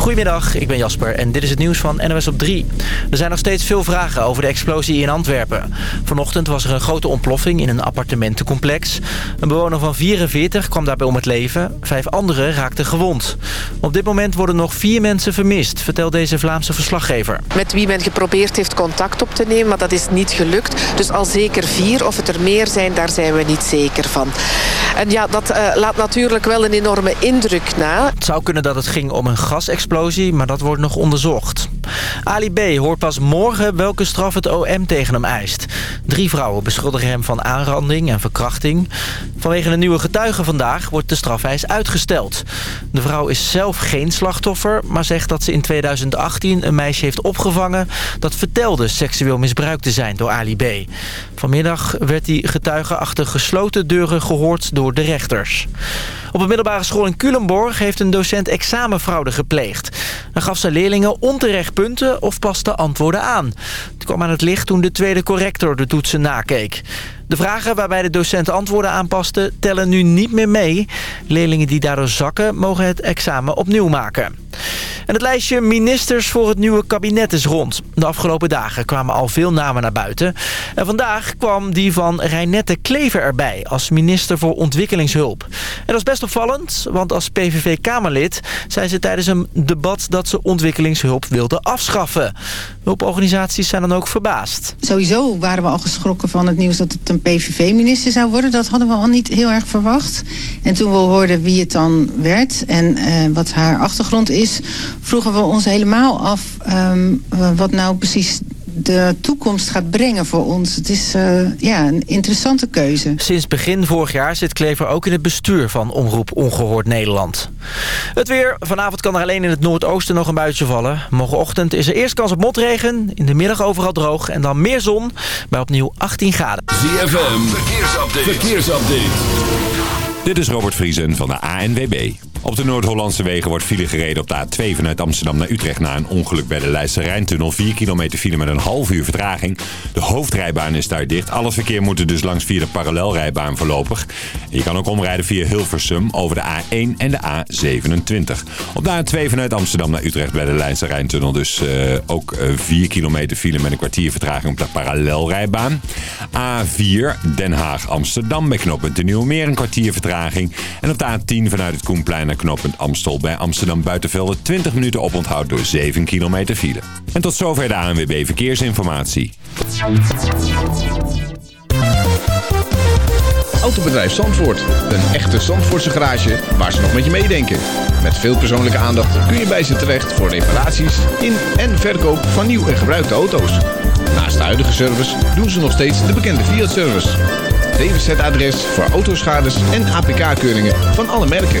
Goedemiddag, ik ben Jasper en dit is het nieuws van NOS op 3. Er zijn nog steeds veel vragen over de explosie in Antwerpen. Vanochtend was er een grote ontploffing in een appartementencomplex. Een bewoner van 44 kwam daarbij om het leven. Vijf anderen raakten gewond. Op dit moment worden nog vier mensen vermist, vertelt deze Vlaamse verslaggever. Met wie men geprobeerd heeft contact op te nemen, maar dat is niet gelukt. Dus al zeker vier, of het er meer zijn, daar zijn we niet zeker van. En ja, dat uh, laat natuurlijk wel een enorme indruk na. Het zou kunnen dat het ging om een gasexplosie, maar dat wordt nog onderzocht. Ali B. hoort pas morgen welke straf het OM tegen hem eist. Drie vrouwen beschuldigen hem van aanranding en verkrachting. Vanwege een nieuwe getuige vandaag wordt de strafeis uitgesteld. De vrouw is zelf geen slachtoffer, maar zegt dat ze in 2018 een meisje heeft opgevangen... dat vertelde seksueel misbruikt te zijn door Ali B. Vanmiddag werd die getuige achter gesloten deuren gehoord door de rechters. Op een middelbare school in Culemborg heeft een docent examenfraude gepleegd. Dan gaf ze leerlingen onterecht punten of paste antwoorden aan. Het kwam aan het licht toen de tweede corrector de toetsen nakeek. De vragen waarbij de docent antwoorden aanpaste tellen nu niet meer mee. Leerlingen die daardoor zakken mogen het examen opnieuw maken. En het lijstje ministers voor het nieuwe kabinet is rond. De afgelopen dagen kwamen al veel namen naar buiten. En vandaag kwam die van Reinette Klever erbij als minister voor ontwikkelingshulp. En dat is best opvallend, want als PVV-Kamerlid zei ze tijdens een debat dat ze ontwikkelingshulp wilde afschaffen. Hulporganisaties zijn dan ook verbaasd. Sowieso waren we al geschrokken van het nieuws dat het een PVV-minister zou worden. Dat hadden we al niet heel erg verwacht. En toen we hoorden wie het dan werd en uh, wat haar achtergrond is... vroegen we ons helemaal af um, wat nou precies de toekomst gaat brengen voor ons. Het is uh, ja, een interessante keuze. Sinds begin vorig jaar zit Klever ook in het bestuur van Omroep Ongehoord Nederland. Het weer. Vanavond kan er alleen in het noordoosten nog een buitje vallen. Morgenochtend is er eerst kans op motregen. In de middag overal droog en dan meer zon bij opnieuw 18 graden. ZFM. Verkeersupdate. Verkeersupdate. Dit is Robert Vriesen van de ANWB. Op de Noord-Hollandse wegen wordt file gereden op de A2 vanuit Amsterdam naar Utrecht... na een ongeluk bij de Leidse Rijntunnel. 4 kilometer file met een half uur vertraging. De hoofdrijbaan is daar dicht. Alles verkeer moet er dus langs via de parallelrijbaan voorlopig. Je kan ook omrijden via Hilversum over de A1 en de A27. Op de A2 vanuit Amsterdam naar Utrecht bij de Leidse Rijntunnel... dus uh, ook uh, 4 kilometer file met een kwartier vertraging op de parallelrijbaan. A4 Den Haag-Amsterdam bij knooppunt de Nieuwmeer een kwartier vertraging. En op de A10 vanuit het Koenplein naar knooppunt Amstel bij Amsterdam Buitenvelden 20 minuten oponthoud door 7 kilometer file. En tot zover de ANWB Verkeersinformatie. Autobedrijf Zandvoort. Een echte Zandvoortse garage waar ze nog met je meedenken. Met veel persoonlijke aandacht kun je bij ze terecht voor reparaties in en verkoop van nieuw en gebruikte auto's. Naast de huidige service doen ze nog steeds de bekende Fiat-service. DWZ-adres voor autoschades en APK-keuringen van alle merken.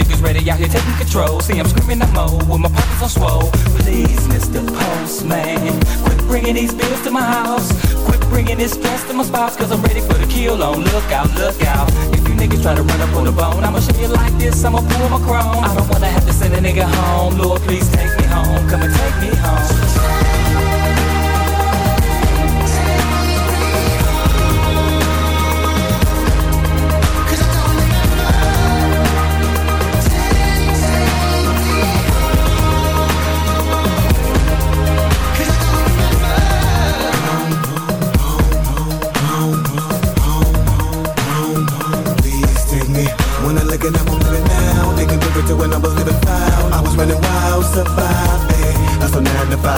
Niggas ready out here taking control. See, I'm screaming, I'm old with my pockets on swole. Please, Mr. Postman, quit bringing these bills to my house. Quit bringing this stress to my spouse, cause I'm ready for the kill on. Look out, look out. If you niggas try to run up on the bone, I'ma show you like this, I'ma pull my chrome. I don't wanna have to send a nigga home. Lord, please take me home. Come and take me home.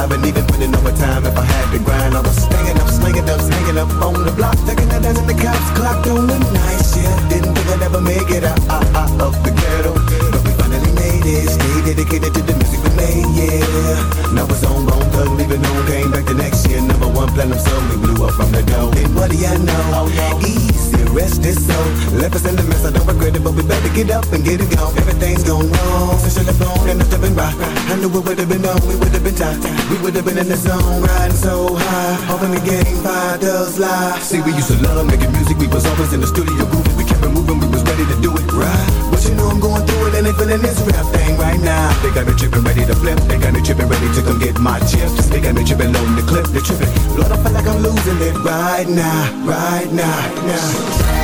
Five and even putting overtime if I had to grind. I was staying up, slinging up, hanging up on the block. Taking the dance at the cops clocked on the night shift. Didn't think I'd ever make it out, out, out of the ghetto. But we finally made it. Stay dedicated to the music we made, yeah. Now it's on, bone thug, leaving on. Came back the next year, number one platinum song. We blew up from the dough. And what do you know? Oh, Easy, rest is so. Left us in the mess, I don't regret it, but we better get up and get it gone. Everything's gone wrong. Since you left home, and nothing been right. I knew it would have been on, we would have been tight. We would have been in the zone, riding so high. Hoping the game five does lie. See, we used to love making music, we was always in the studio grooving. We kept it moving, we was ready to do it right. But you know I'm going through it, and they feeling this rap thing right now. They got me tripping, ready to flip. They got me tripping, ready to come get my chips. They got me tripping, loading the clip. They tripping. Lord, I feel like I'm losing it right now, right now, now.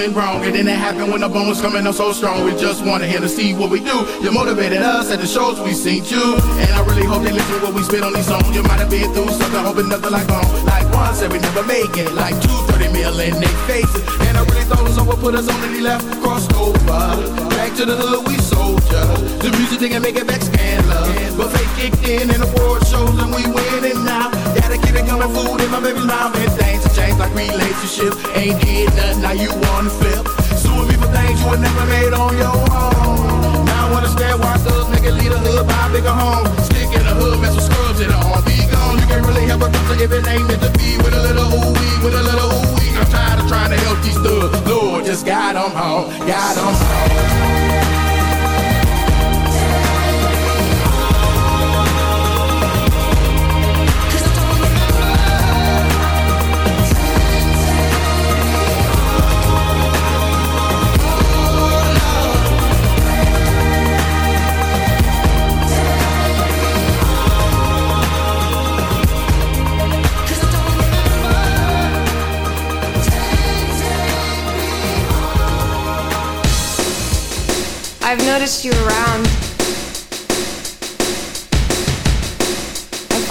Went wrong. And then it happened when the bone was coming up so strong. We just wanted him to see what we do. You motivated us at the shows we seen you. And I really hope they listen what we spit on these songs. You might have been through something, hoping nothing like home. Like one said we never make it. Like two, 30 mil in their faces. And I really thought someone put us on and he left, crossed over. Back to the hood, we soldier. The music didn't make it back fate kicked in and award shows and we winning now. Gotta keep it coming, food in my baby's mouth. And things have changed like relationships. Ain't did nothing, now you wanna flip. Suing me for things you would never made on your own. Now I understand why thugs make it lead a hood, buy a bigger home. Stick in the hood, mess with scrubs in the arm. Be gone, you can't really help a doctor if it ain't meant to be. With a little ooh wee, with a little ooh wee. I'm tired of trying to help these thugs. Lord, just guide them home, guide them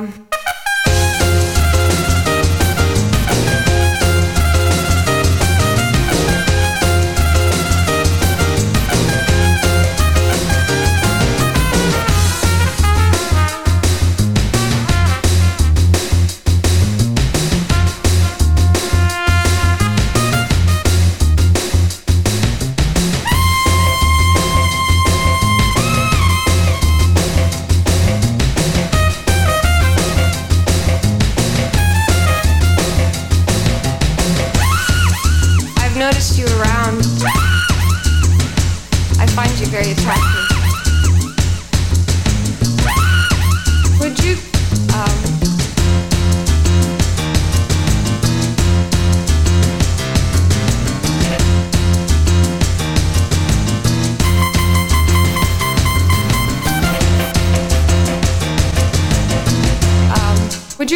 Um,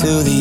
To the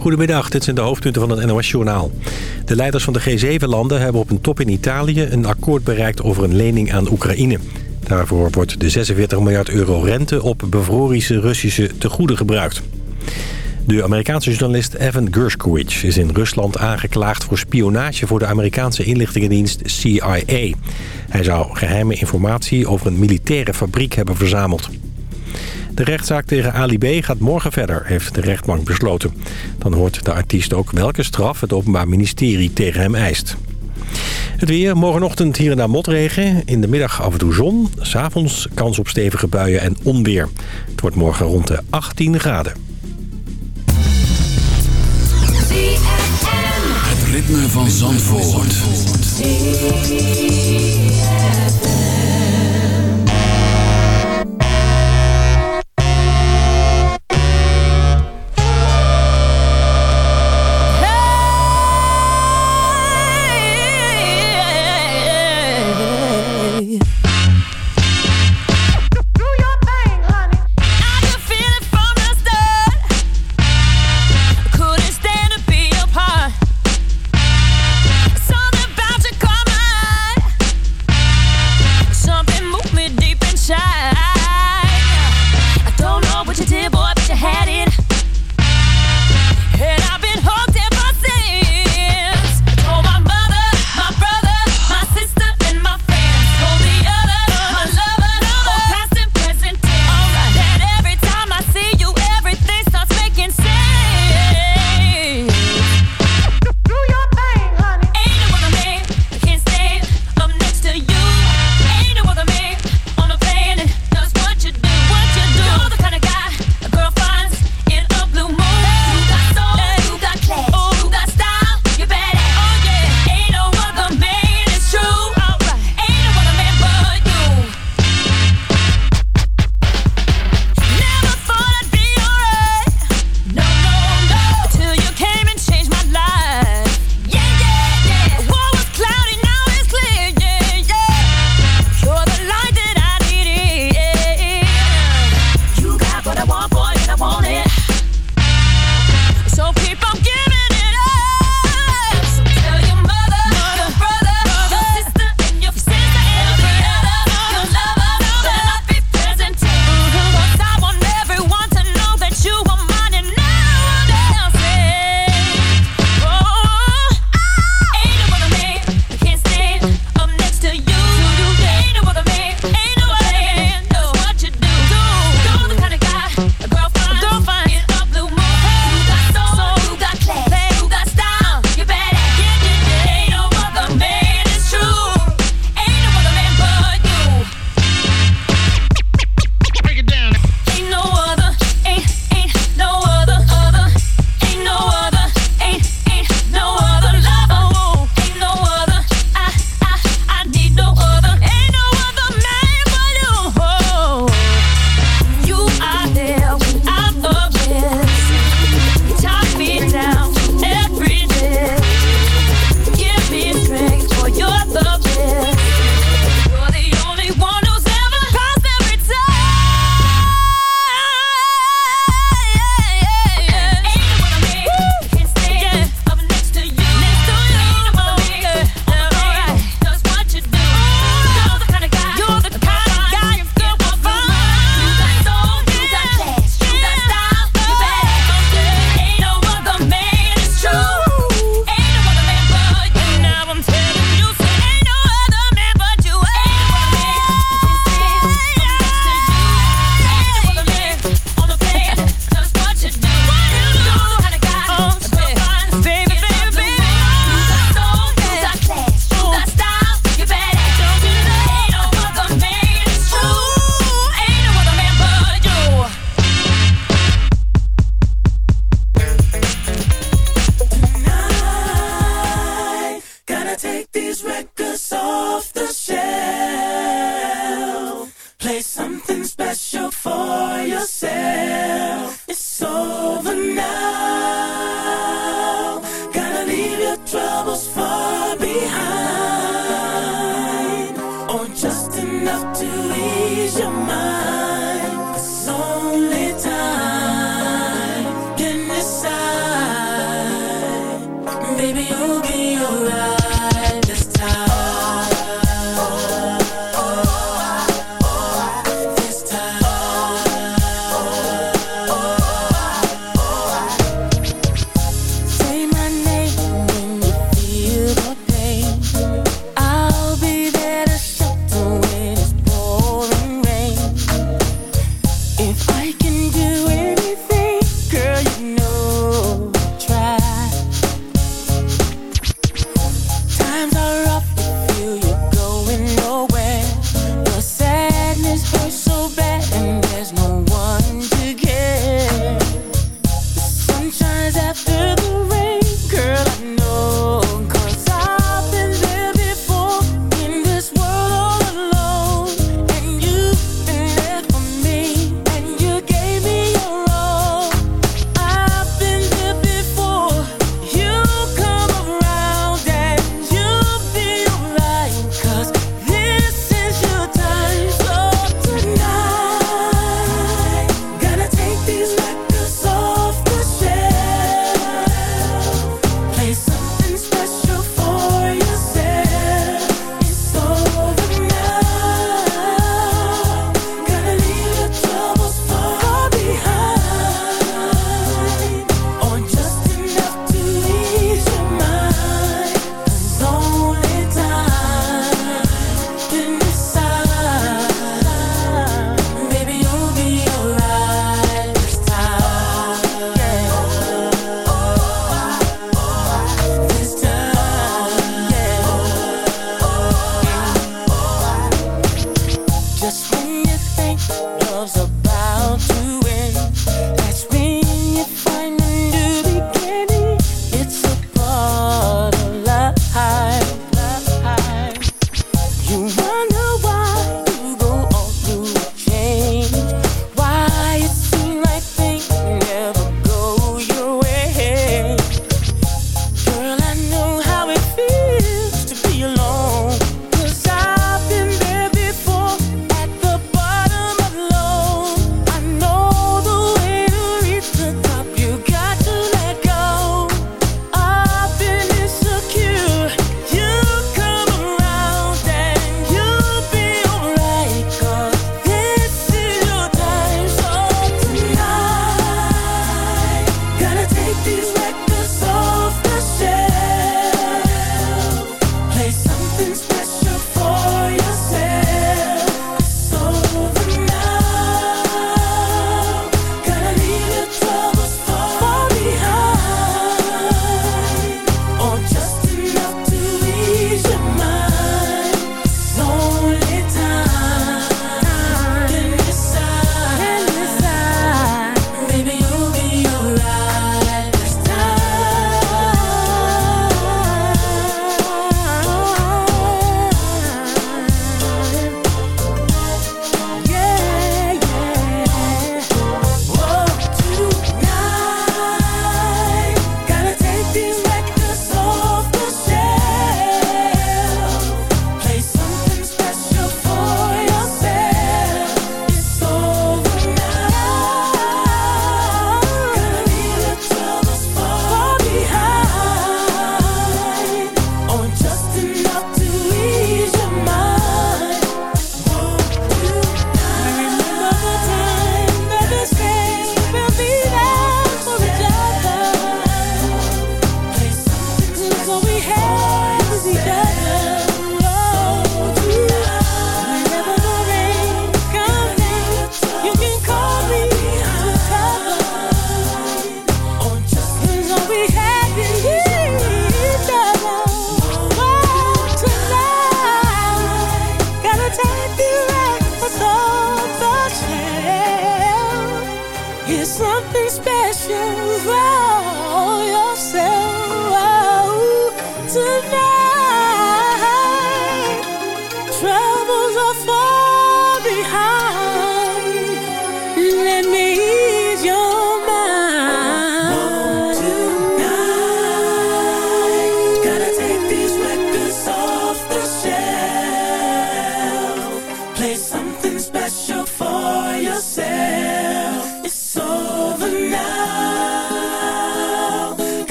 Goedemiddag, dit zijn de hoofdpunten van het NOS-journaal. De leiders van de G7-landen hebben op een top in Italië... een akkoord bereikt over een lening aan Oekraïne. Daarvoor wordt de 46 miljard euro rente op bevroren Russische tegoeden gebruikt. De Amerikaanse journalist Evan Gershkovich is in Rusland aangeklaagd... voor spionage voor de Amerikaanse inlichtingendienst CIA. Hij zou geheime informatie over een militaire fabriek hebben verzameld. De rechtszaak tegen Ali B gaat morgen verder, heeft de rechtbank besloten. Dan hoort de artiest ook welke straf het Openbaar Ministerie tegen hem eist. Het weer, morgenochtend hier en daar motregen. In de middag af en toe zon. S'avonds kans op stevige buien en onweer. Het wordt morgen rond de 18 graden. Het ritme van Zandvoort. shine.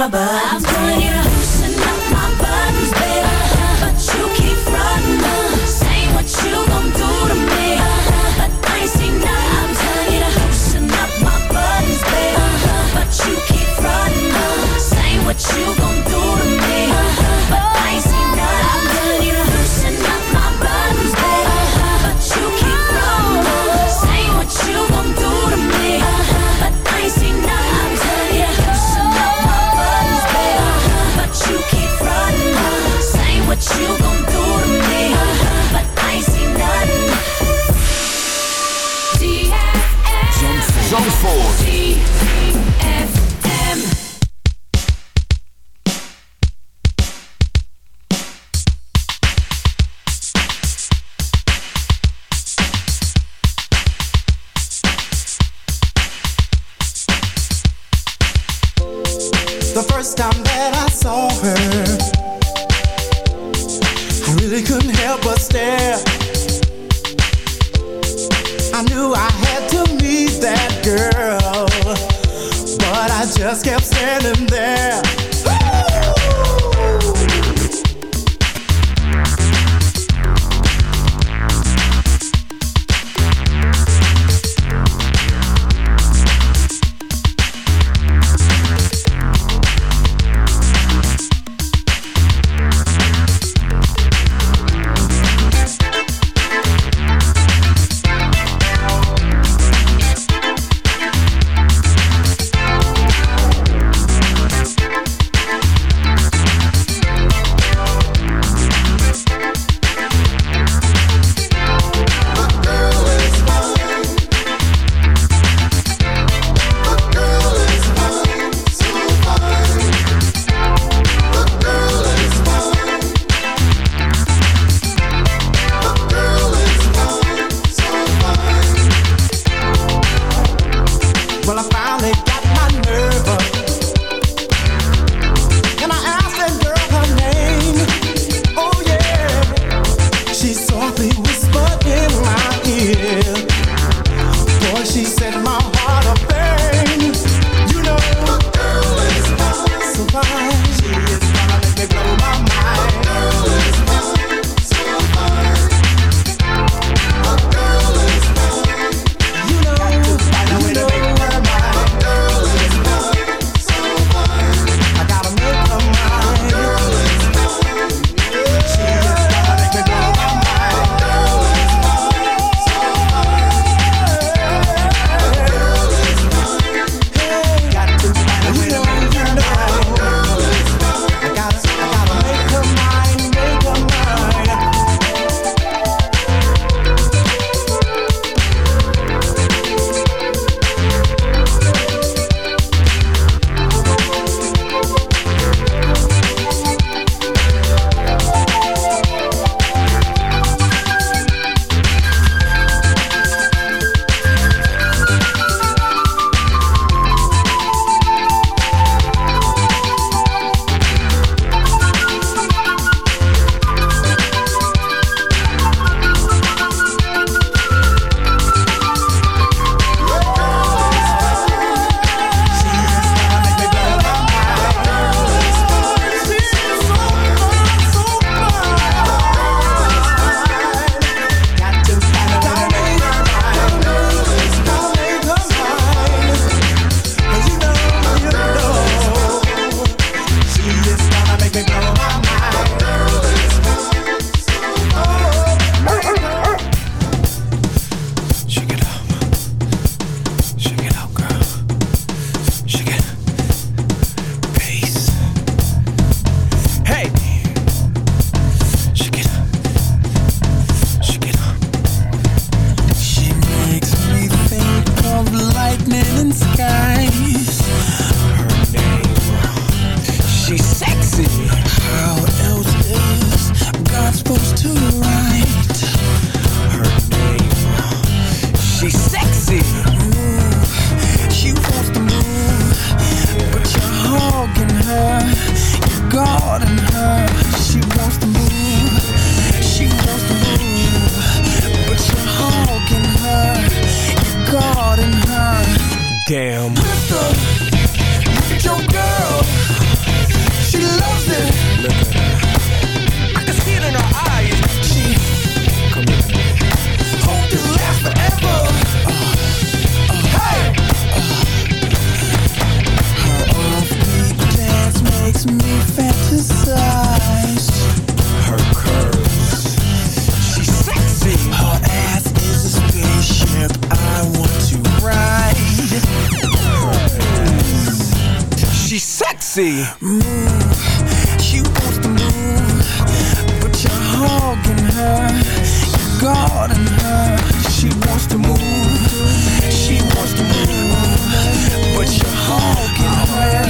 my butt. see. Mm, move, she wants to move, but you're hogging her, you're guarding her. She wants to move, she wants to move, but you're hogging her.